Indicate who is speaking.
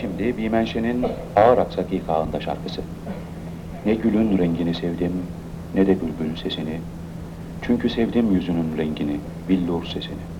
Speaker 1: Şimdi Bimenşe'nin Ağır Aksaki Kağı'nda şarkısı. Ne gülün rengini sevdim, ne de bülbülün sesini. Çünkü sevdim yüzünün rengini, billur sesini.